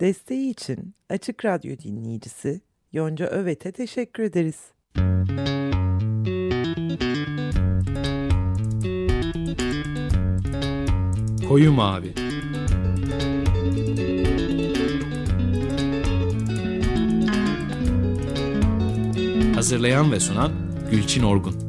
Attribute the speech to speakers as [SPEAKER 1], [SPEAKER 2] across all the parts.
[SPEAKER 1] Desteği için Açık Radyo dinleyicisi Yonca Övet'e teşekkür ederiz.
[SPEAKER 2] Koyu Mavi Hazırlayan ve sunan Gülçin Orgun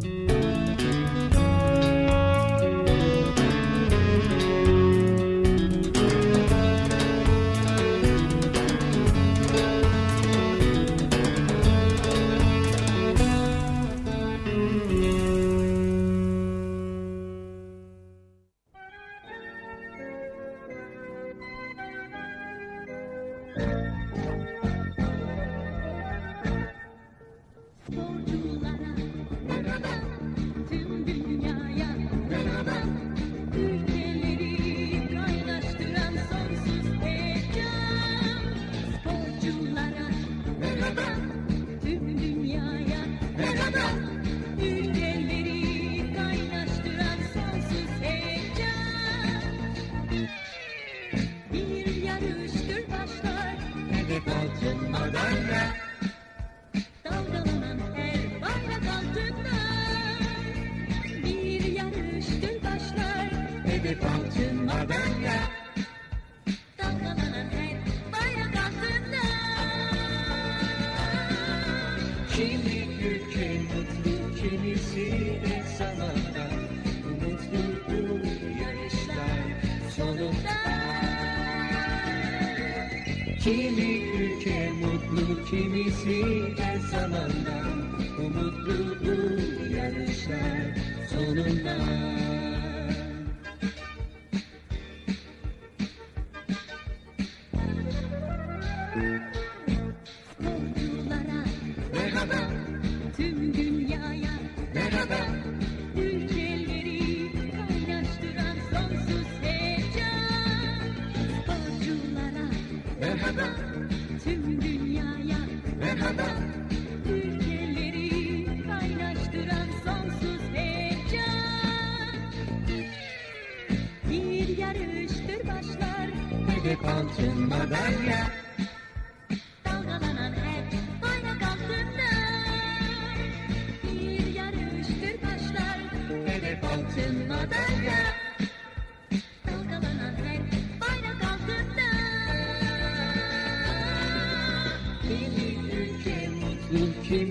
[SPEAKER 3] sonunda kimisi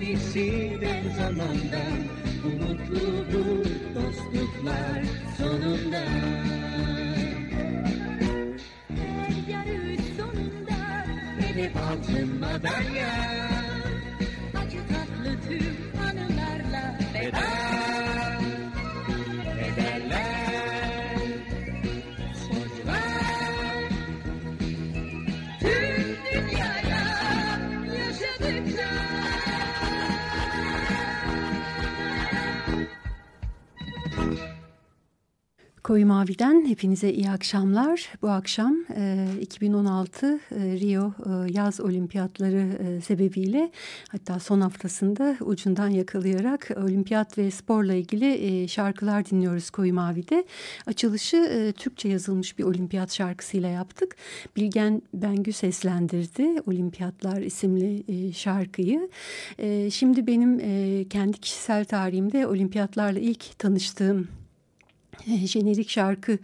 [SPEAKER 3] gidisi ben zamanda.
[SPEAKER 4] Koyu Mavi'den hepinize iyi akşamlar. Bu akşam e, 2016 e, Rio e, Yaz Olimpiyatları e, sebebiyle hatta son haftasında ucundan yakalayarak olimpiyat ve sporla ilgili e, şarkılar dinliyoruz Koyu Mavi'de. Açılışı e, Türkçe yazılmış bir olimpiyat şarkısıyla yaptık. Bilgen Bengü seslendirdi Olimpiyatlar isimli e, şarkıyı. E, şimdi benim e, kendi kişisel tarihimde olimpiyatlarla ilk tanıştığım jenerik şarkı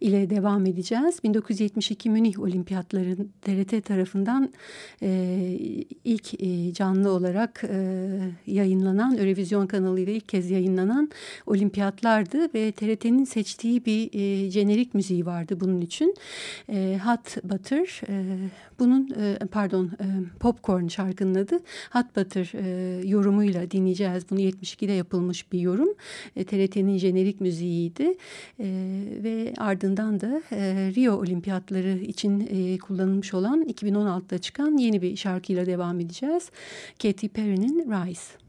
[SPEAKER 4] ile devam edeceğiz. 1972 Münih Olimpiyatları TRT tarafından e, ilk e, canlı olarak e, yayınlanan, Eurovision kanalıyla ilk kez yayınlanan olimpiyatlardı ve TRT'nin seçtiği bir e, jenerik müziği vardı bunun için. E, Hot Butter, e, bunun e, pardon e, Popcorn şarkının adı Hot Butter e, yorumuyla dinleyeceğiz. Bunu 72'de yapılmış bir yorum. E, TRT'nin jenerik müziğiydi e, ve ardından da e, Rio Olimpiyatları için e, kullanılmış olan 2016'da çıkan yeni bir şarkıyla devam edeceğiz. Katy Perry'nin Rise.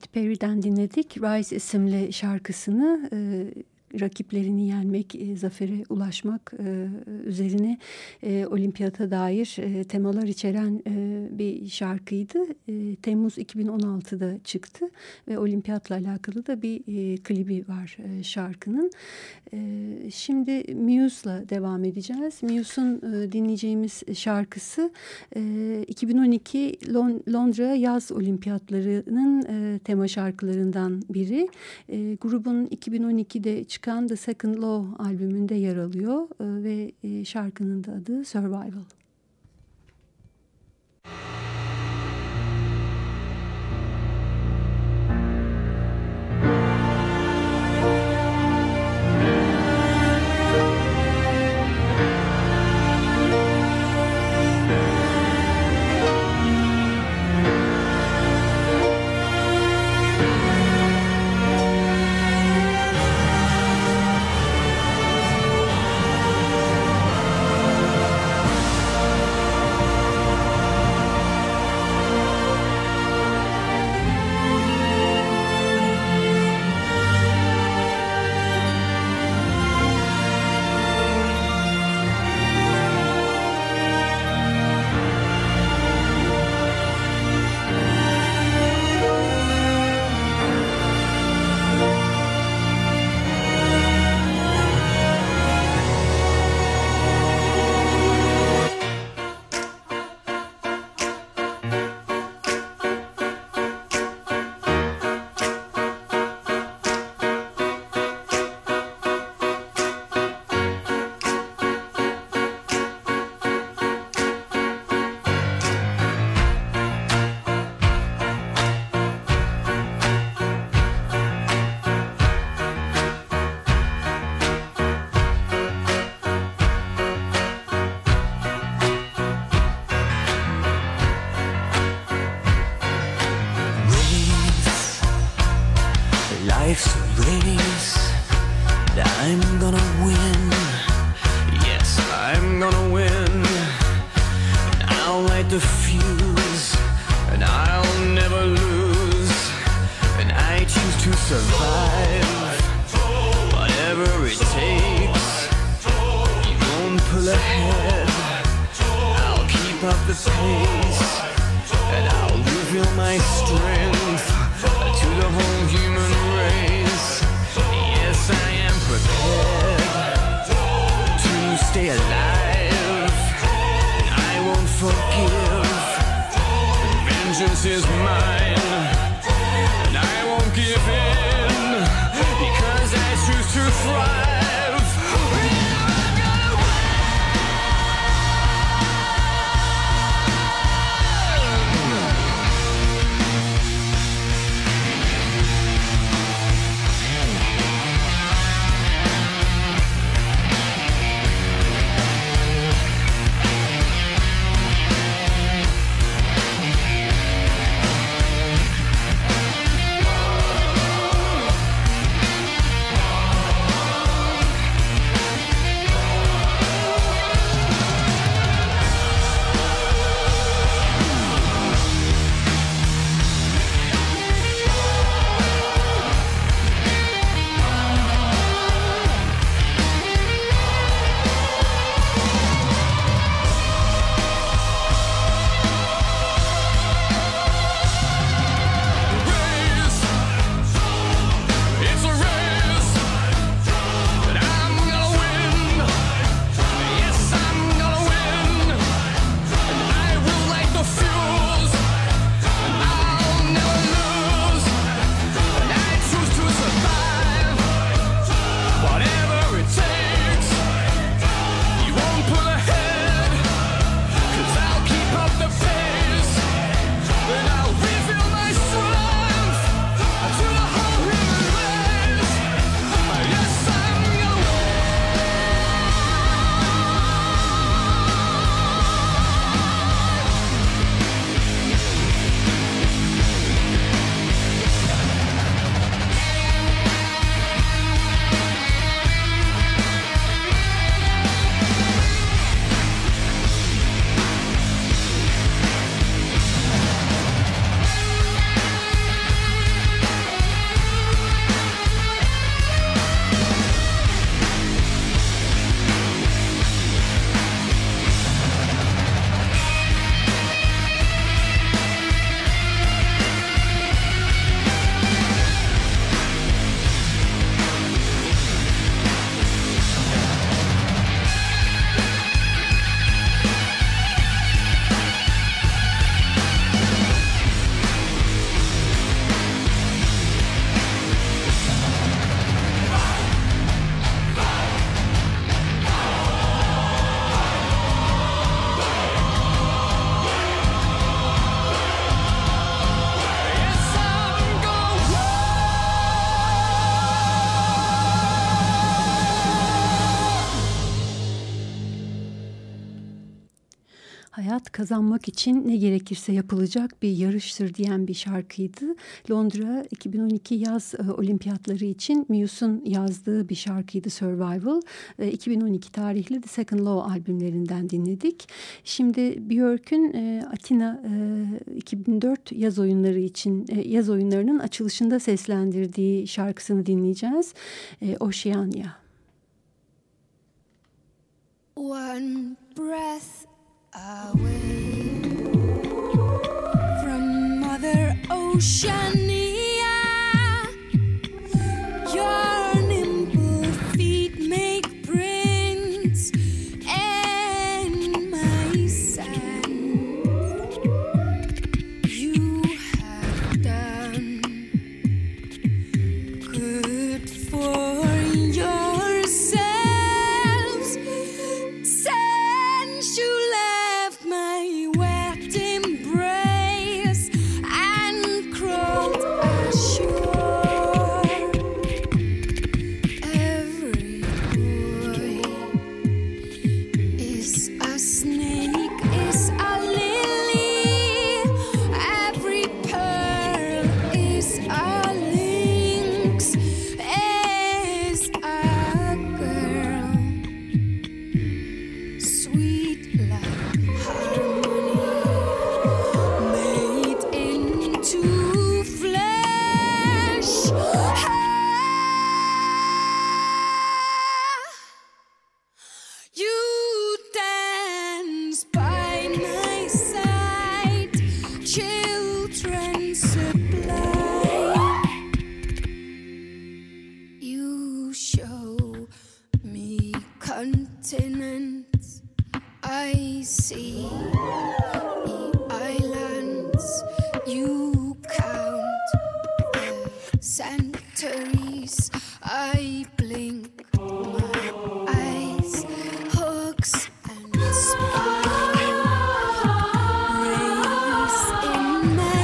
[SPEAKER 4] Katy Perry'den dinledik. Rise isimli şarkısını e, rakiplerini yenmek, e, zafere ulaşmak e, üzerine e, olimpiyata dair e, temalar içeren e, bir şarkıydı. E, Temmuz 2016'da çıktı ve olimpiyatla alakalı da bir e, klibi var e, şarkının. Ee, şimdi Muse'la devam edeceğiz. Muse'un e, dinleyeceğimiz şarkısı e, 2012 Londra Yaz Olimpiyatları'nın e, tema şarkılarından biri. Grubun 2012'de çıkan The Second Law albümünde yer alıyor ve şarkının da adı Survival.
[SPEAKER 3] Survival.
[SPEAKER 5] Ahead, I'll keep up the pace, and I'll reveal my strength to the whole human race. Yes, I am prepared to stay alive. I won't forgive. Vengeance is mine. And I won't give in. Because I choose to thrive.
[SPEAKER 4] Kazanmak için ne gerekirse yapılacak bir yarıştır diyen bir şarkıydı. Londra 2012 yaz e, olimpiyatları için Muse'un yazdığı bir şarkıydı Survival. E, 2012 tarihli The Second Law albümlerinden dinledik. Şimdi Björk'ün e, Atina e, 2004 yaz oyunları için e, yaz oyunlarının açılışında seslendirdiği şarkısını dinleyeceğiz. E, Oceania.
[SPEAKER 6] ocean.
[SPEAKER 4] man.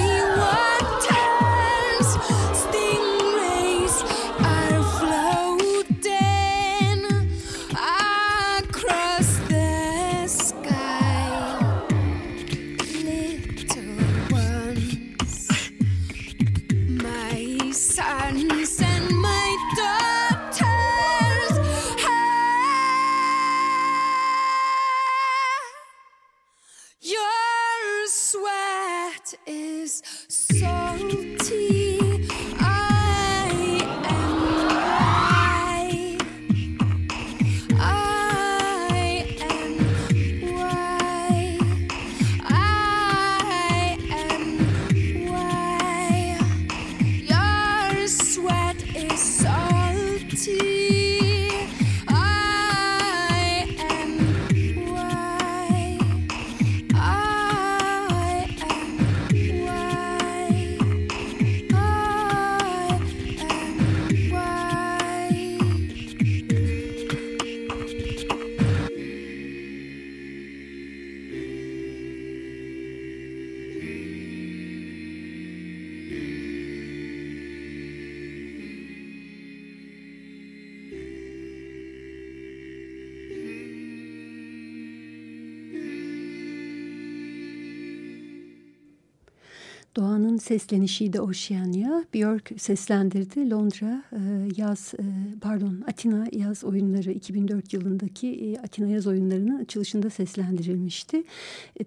[SPEAKER 4] Seslenişiydi Oceania. Björk seslendirdi. Londra e, yaz e, pardon Atina yaz oyunları 2004 yılındaki e, Atina yaz oyunlarının açılışında seslendirilmişti.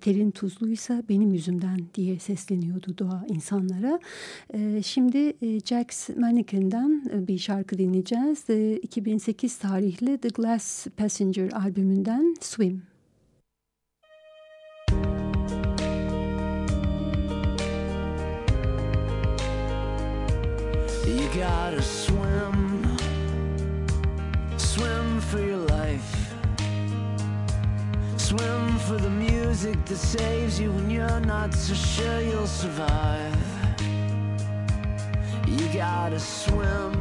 [SPEAKER 4] Terin tuzluysa benim yüzümden diye sesleniyordu doğa insanlara. Şimdi e, Jax Mannequin'den bir şarkı dinleyeceğiz. E, 2008 tarihli The Glass Passenger albümünden Swim.
[SPEAKER 7] You gotta swim, swim for your life. Swim for the music that saves you when you're not so sure you'll survive. You gotta swim,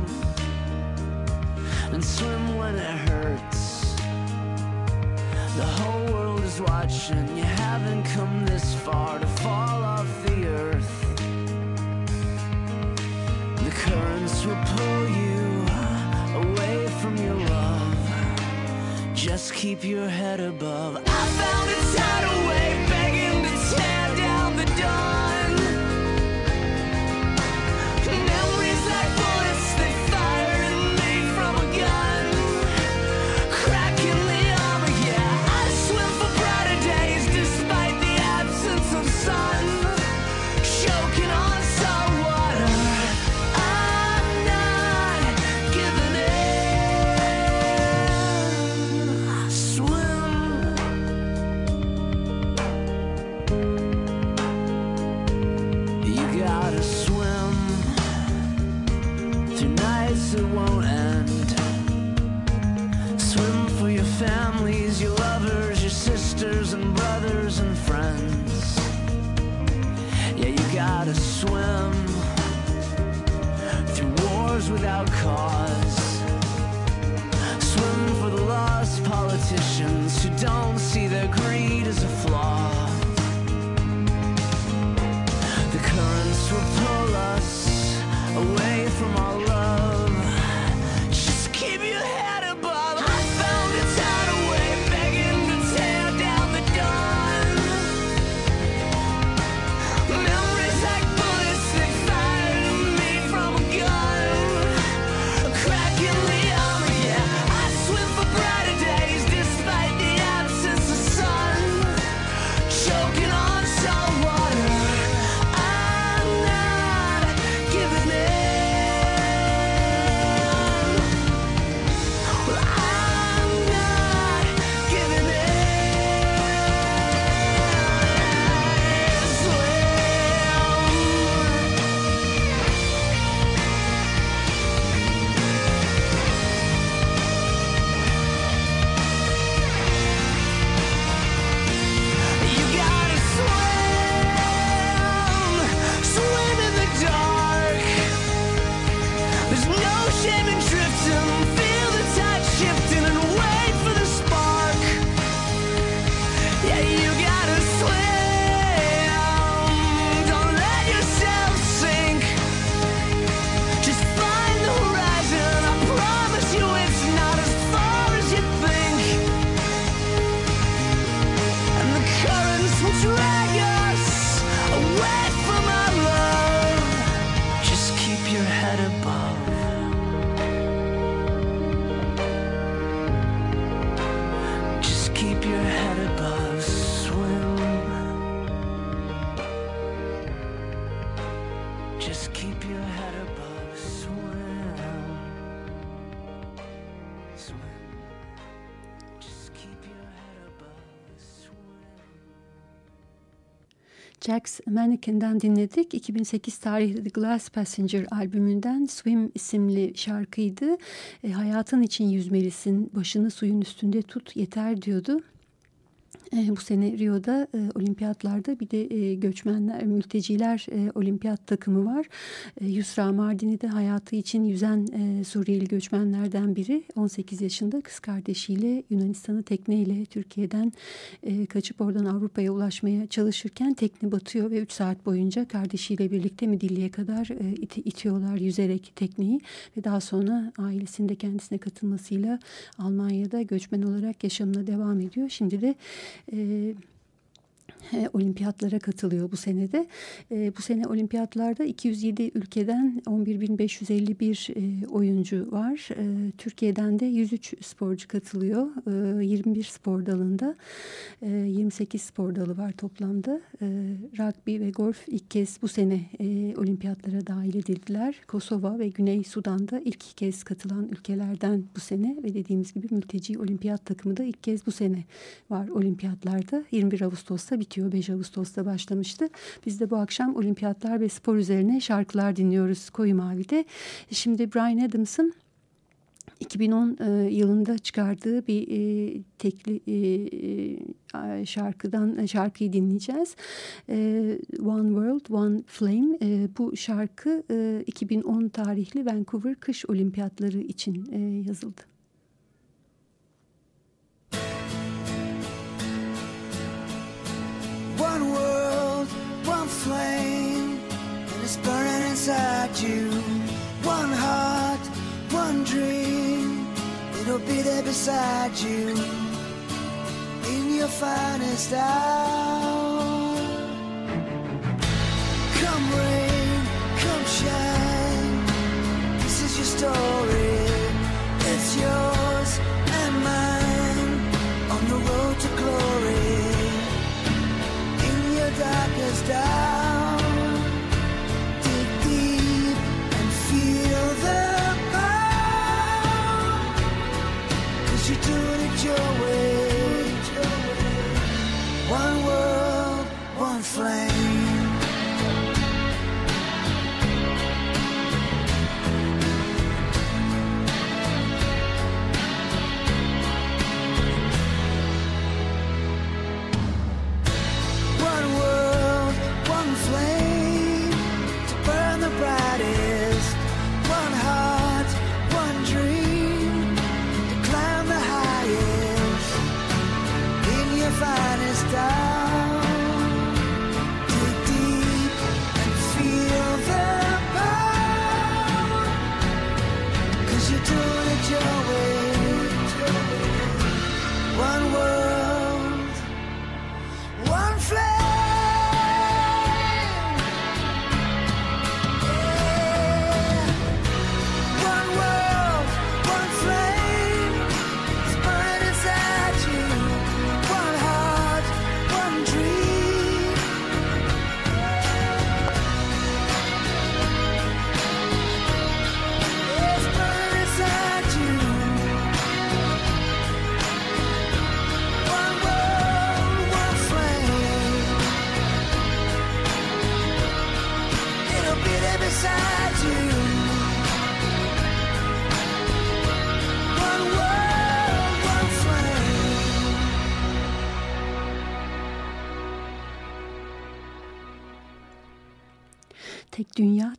[SPEAKER 7] and swim when it hurts. The whole world is watching, you haven't come this far to fall off The will pull you away from your love. Just keep your head above. I found a tidal wave without cause. Swim for the lost politicians who don't see their greed as a flaw.
[SPEAKER 4] Jax Mannequin'den dinledik. 2008 tarihli The Glass Passenger albümünden Swim isimli şarkıydı. E, hayatın için yüzmelisin, başını suyun üstünde tut yeter diyordu. E, bu sene Rio'da e, olimpiyatlarda bir de e, göçmenler, mülteciler e, olimpiyat takımı var. E, Yusra Mardini de hayatı için yüzen e, Suriyeli göçmenlerden biri. 18 yaşında kız kardeşiyle Yunanistan'ı tekneyle Türkiye'den e, kaçıp oradan Avrupa'ya ulaşmaya çalışırken tekne batıyor ve 3 saat boyunca kardeşiyle birlikte Midilli'ye kadar e, iti, itiyorlar yüzerek tekneyi ve daha sonra ailesinin de kendisine katılmasıyla Almanya'da göçmen olarak yaşamına devam ediyor. Şimdi de e, e, olimpiyatlara katılıyor bu senede. E, bu sene olimpiyatlarda 207 ülkeden 11.551 e, oyuncu var. E, Türkiye'den de 103 sporcu katılıyor. E, 21 spor dalında. E, 28 spor dalı var toplamda. E, rugby ve golf ilk kez bu sene e, olimpiyatlara dahil edildiler. Kosova ve Güney Sudan'da ilk kez katılan ülkelerden bu sene ve dediğimiz gibi mülteci olimpiyat takımı da ilk kez bu sene var olimpiyatlarda. 21 Ağustos'ta bitiyor. 5 Ağustos'ta başlamıştı. Biz de bu akşam olimpiyatlar ve spor üzerine şarkılar dinliyoruz Koyu Mavi'de. Şimdi Brian Adams'ın 2010 e, yılında çıkardığı bir e, tekli e, e, şarkıdan şarkıyı dinleyeceğiz. E, One World, One Flame. E, bu şarkı e, 2010 tarihli Vancouver Kış Olimpiyatları için e, yazıldı.
[SPEAKER 8] Inside you. One heart, one dream, it'll be there beside you in your finest hour. Come rain, come shine, this is your story. It's yours and mine on the road to glory in your darkest hour.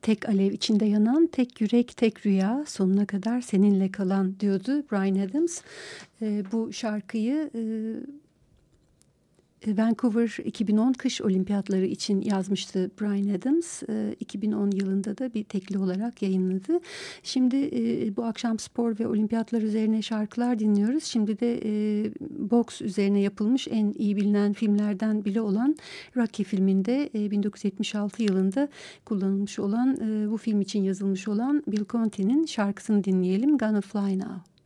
[SPEAKER 4] Tek alev içinde yanan, tek yürek, tek rüya, sonuna kadar seninle kalan diyordu Brian Adams. E, bu şarkıyı e, Vancouver 2010 kış olimpiyatları için yazmıştı Brian Adams. E, 2010 yılında da bir tekli olarak yayınladı. Şimdi e, bu akşam spor ve olimpiyatlar üzerine şarkılar dinliyoruz. Şimdi de e, boks üzerine yapılmış en iyi bilinen filmlerden biri olan Rocky filminde e, 1976 yılında kullanılmış olan e, bu film için yazılmış olan Bill Conti'nin şarkısını dinleyelim. Gonna Fly Now.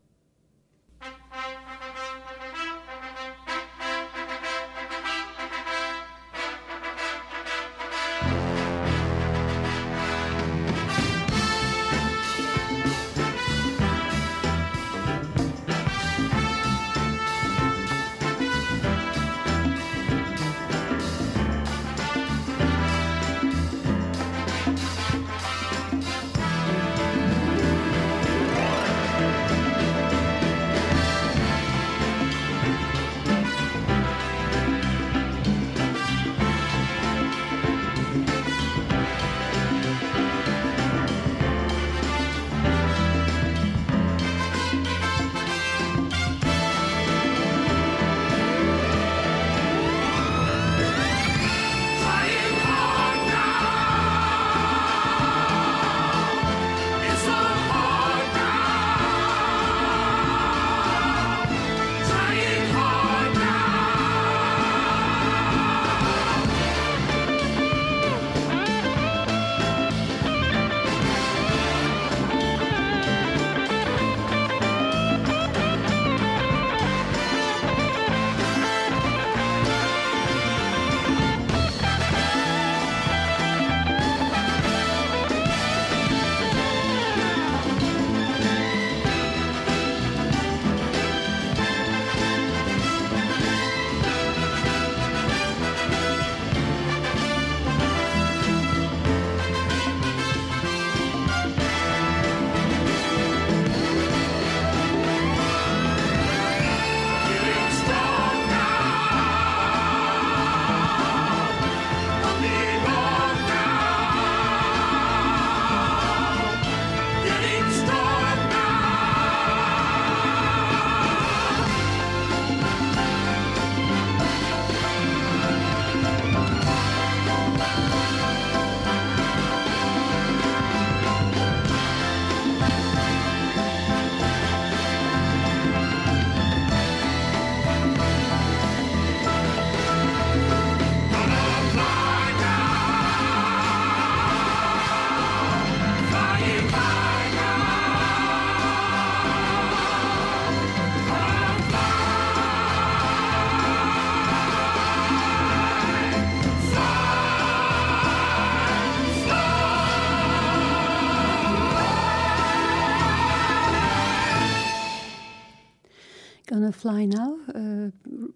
[SPEAKER 4] Fly Now e,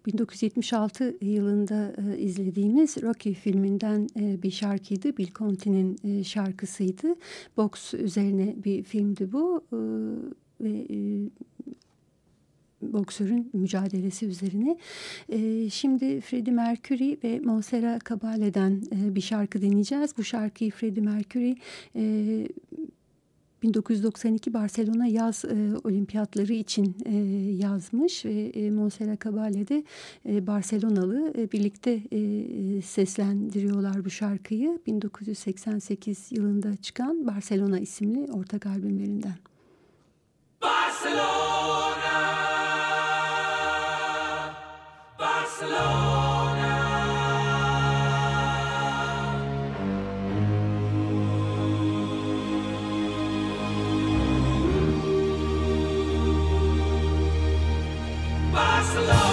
[SPEAKER 4] 1976 yılında e, izlediğimiz Rocky filminden e, bir şarkıydı. Bill Conti'nin e, şarkısıydı. Boks üzerine bir filmdi bu e, ve e, boksörün mücadelesi üzerine. E, şimdi Freddie Mercury ve Montserrat Caballé'den e, bir şarkı dinleyeceğiz. Bu şarkıyı Freddie Mercury e, 1992 Barcelona yaz e, olimpiyatları için e, yazmış ve e, Caballé de e, Barcelonalı e, birlikte e, seslendiriyorlar bu şarkıyı. 1988 yılında çıkan Barcelona isimli ortak albümlerinden.
[SPEAKER 9] I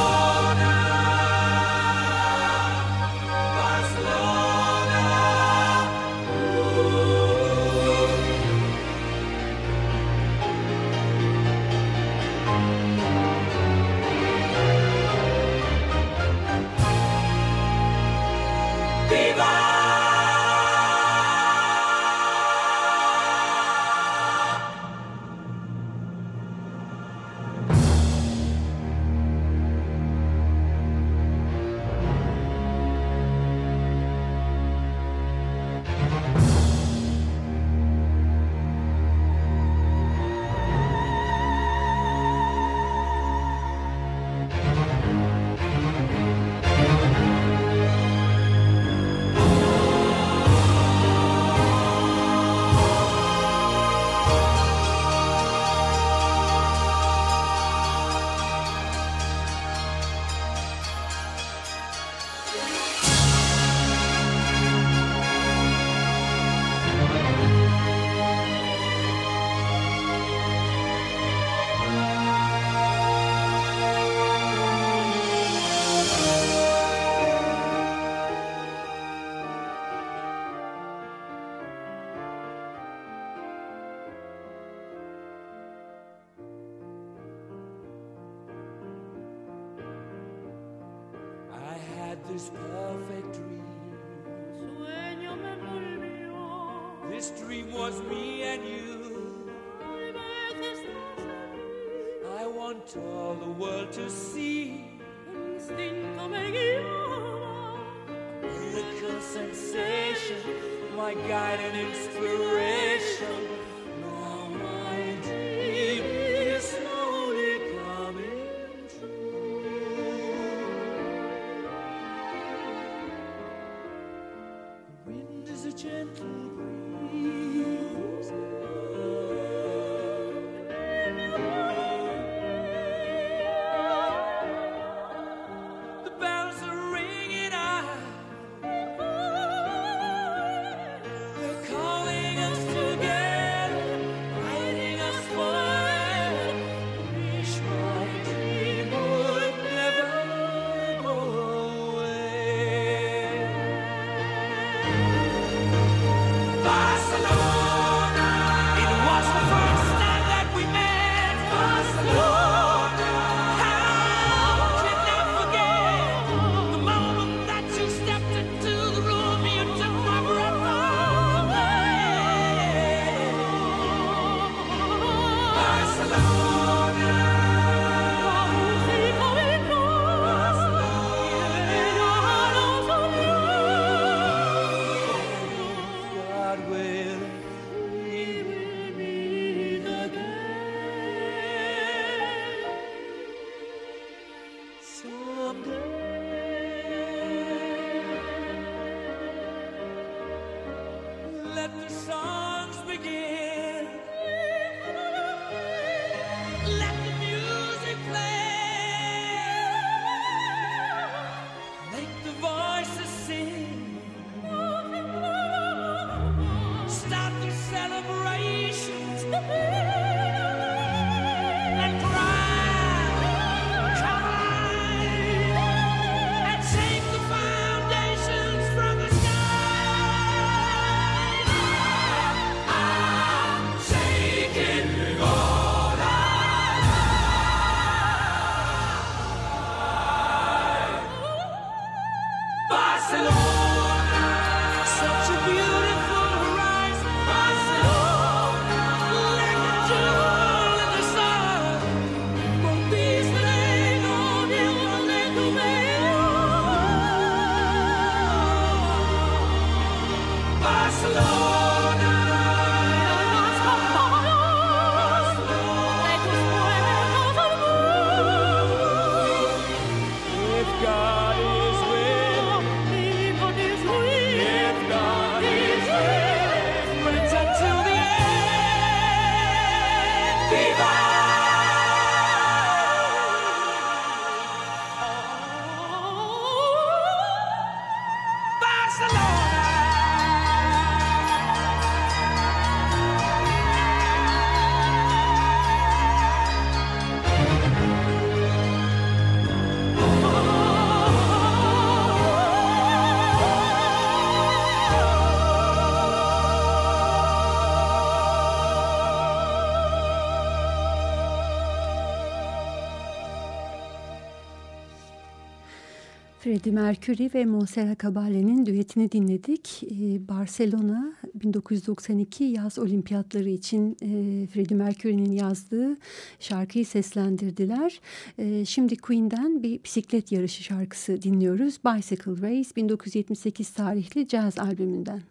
[SPEAKER 4] Freddie Mercury ve Montserrat Caballé'nin düetini dinledik. Ee, Barcelona 1992 yaz olimpiyatları için e, Freddie Mercury'nin yazdığı şarkıyı seslendirdiler. E, şimdi Queen'den bir bisiklet yarışı şarkısı dinliyoruz. Bicycle Race 1978 tarihli caz albümünden.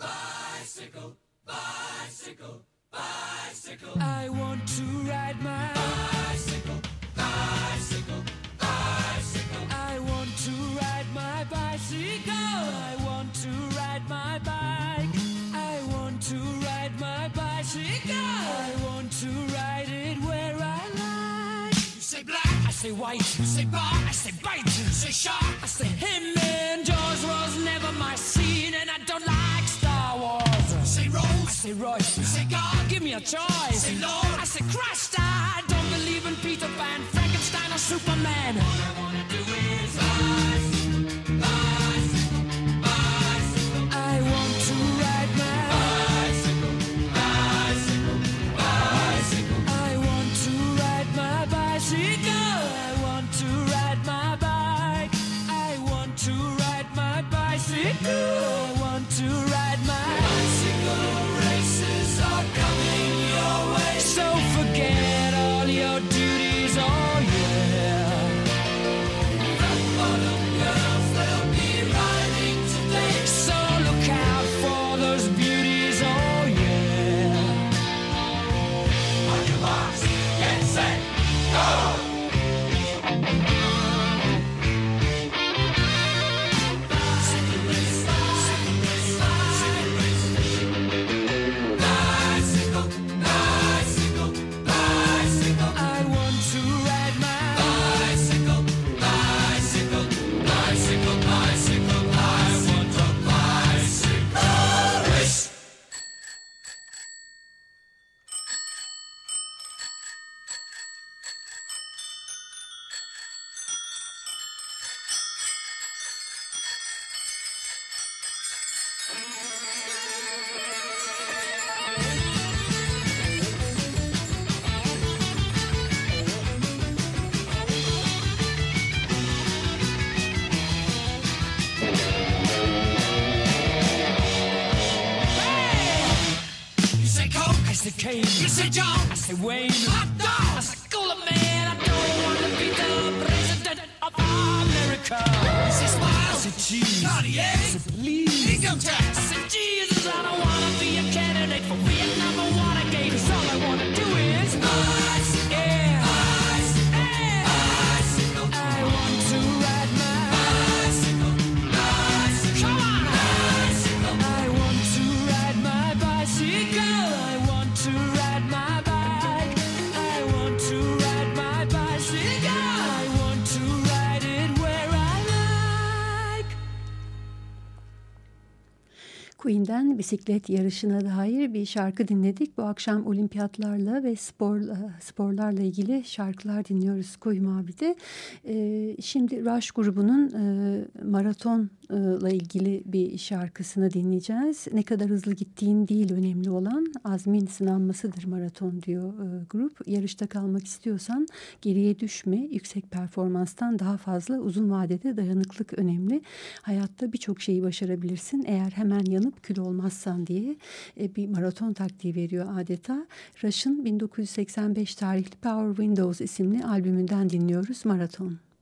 [SPEAKER 7] Bicycle, bicycle, bicycle. I want to ride my say white. You say bar, I say bite. You say shark, I say him. And Jaws was never my scene, and I don't like Star Wars. You say Rose, I say Royce. You say God, give me a choice. say Lord, I say Christ. I don't believe in Peter Pan, Frankenstein, or Superman. Hey, Wayne.
[SPEAKER 4] Bisiklet yarışına dair bir şarkı dinledik. Bu akşam olimpiyatlarla ve sporla, sporlarla ilgili şarkılar dinliyoruz Koyu Mavi'de. Ee, şimdi Rush grubunun e, maratonla ilgili bir şarkısını dinleyeceğiz. Ne kadar hızlı gittiğin değil önemli olan azmin sınanmasıdır maraton diyor grup. Yarışta kalmak istiyorsan geriye düşme, yüksek performanstan daha fazla uzun vadede dayanıklık önemli. Hayatta birçok şeyi başarabilirsin eğer hemen yanıp kül olmazsan diye e, bir maraton taktiği veriyor adeta. Rush'ın 1985 tarihli Power Windows isimli albümünden dinliyoruz Maraton.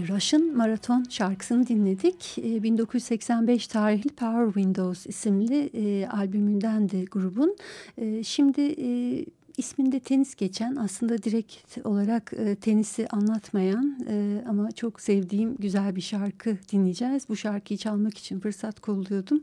[SPEAKER 4] E, Russian Marathon şarkısını dinledik. E, 1985 tarihli Power Windows isimli e, albümünden de grubun. E, şimdi e, isminde tenis geçen aslında direkt olarak e, tenisi anlatmayan e, ama çok sevdiğim güzel bir şarkı dinleyeceğiz. Bu şarkıyı çalmak için fırsat kolluyordum.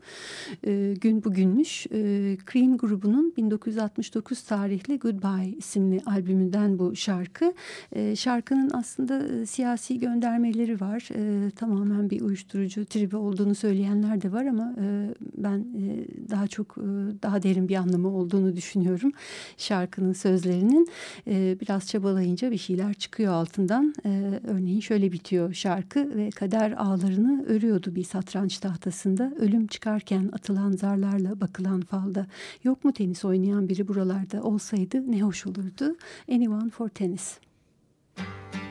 [SPEAKER 4] E, gün bugünmüş. E, Cream grubunun 1969 tarihli Goodbye isimli albümünden bu şarkı. E, şarkının aslında e, siyasi göndermeleri var. E, tamamen bir uyuşturucu tribi olduğunu söyleyenler de var ama e, ben e, daha çok e, daha derin bir anlamı olduğunu düşünüyorum şarkının sözlerinin. E, biraz çabalayınca bir şeyler çıkıyor altından. E, örneğin şöyle bitiyor şarkı ve kader ağlarını örüyordu bir satranç tahtasında. Ölüm çıkarken atılan zarlarla bakılan falda. Yok mu tenis oynayan biri buralarda olsaydı ne hoş olurdu. Anyone for tennis.
[SPEAKER 10] Twice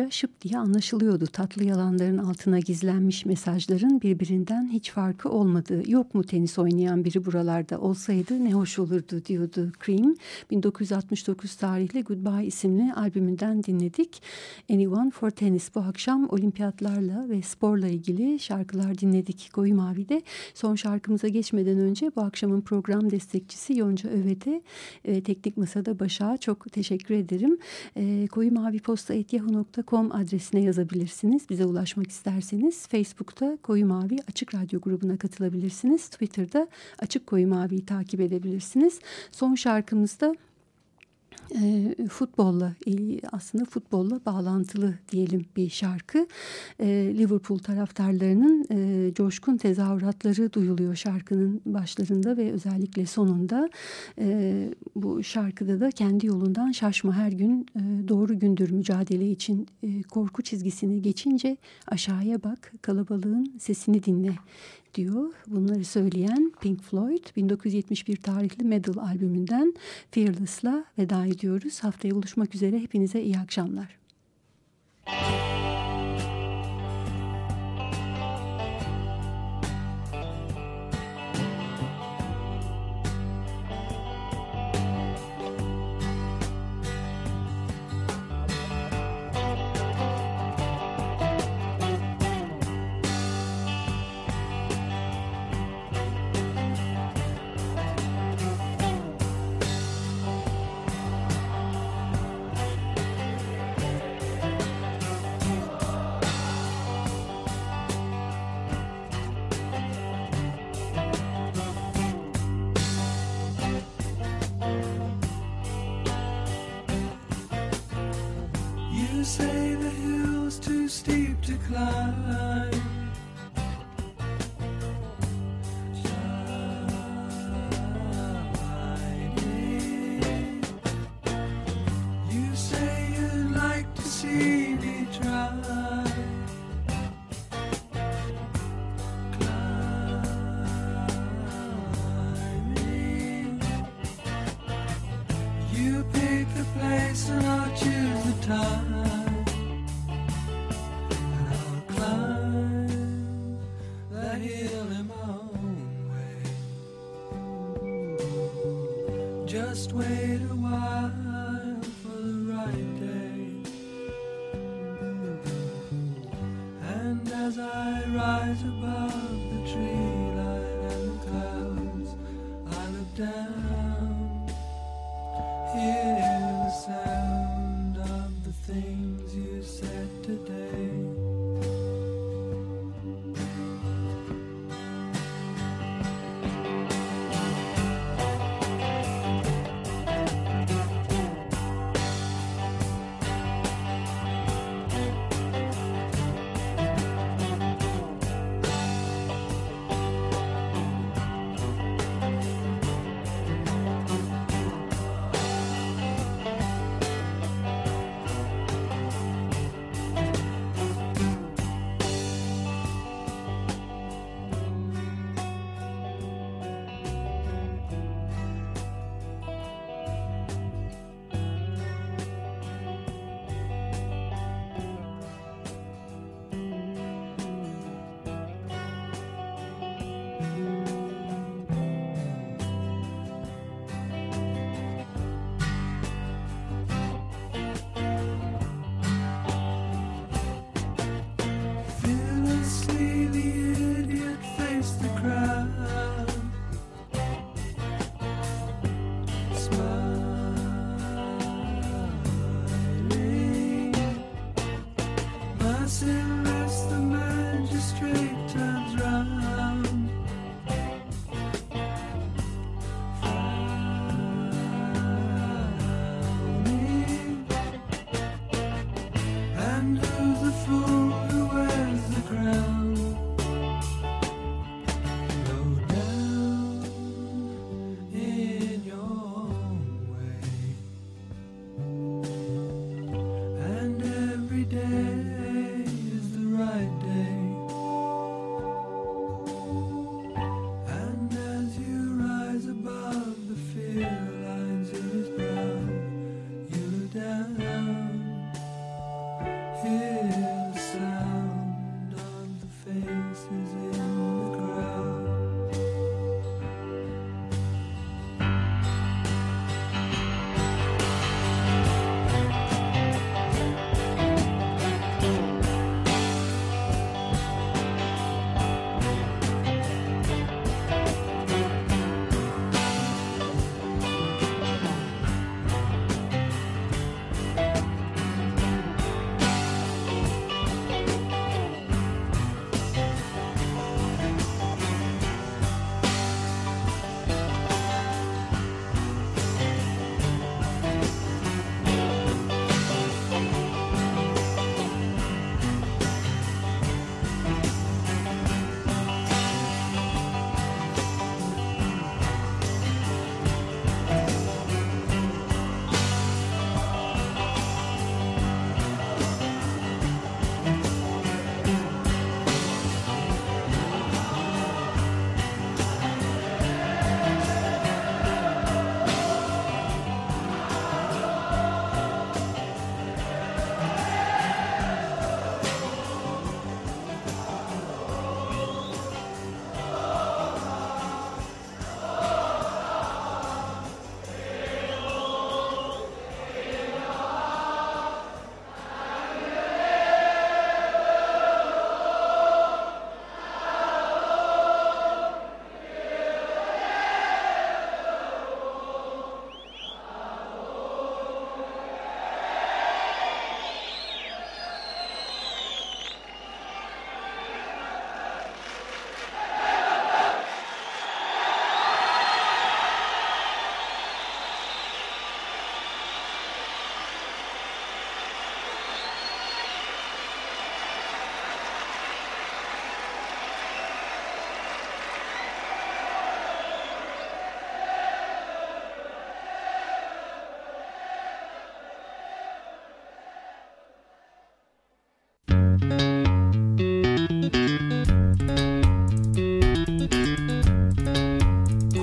[SPEAKER 4] Duyunca şıp diye anlaşılıyordu tatlı yalanların altına gizlenmiş mesajların birbirinden hiç farkı olmadığı. Yok mu tenis oynayan biri buralarda olsaydı ne hoş olurdu diyordu Cream. 1969 tarihli Goodbye isimli albümünden dinledik. Anyone for Tennis bu akşam olimpiyatlarla ve sporla ilgili şarkılar dinledik Koyu Mavi'de. Son şarkımıza geçmeden önce bu akşamın program destekçisi Yonca Övet'e e, Teknik Masa'da Başak'a çok teşekkür ederim. E, Koyu Mavi Posta yahoo.com adresine yazabilirsiniz. Bize ulaşmak isterseniz Facebook'ta Koyu Mavi Açık Radyo grubuna katılabilirsiniz. Twitter'da Açık Koyu Mavi'yi takip edebilirsiniz. Son şarkımızda e, futbolla aslında futbolla bağlantılı diyelim bir şarkı. E, Liverpool taraftarlarının e, coşkun tezahüratları duyuluyor şarkının başlarında ve özellikle sonunda. E, bu şarkıda da kendi yolundan şaşma her gün e, doğru gündür mücadele için e, korku çizgisini geçince aşağıya bak kalabalığın sesini dinle diyor. Bunları söyleyen Pink Floyd 1971 tarihli Medal albümünden Fearless'la veda ediyoruz. Haftaya buluşmak üzere. Hepinize iyi akşamlar.
[SPEAKER 9] say the place and I'll choose the time. dancing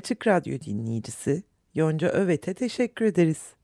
[SPEAKER 1] Açık Radyo dinleyicisi Yonca Övet'e teşekkür ederiz.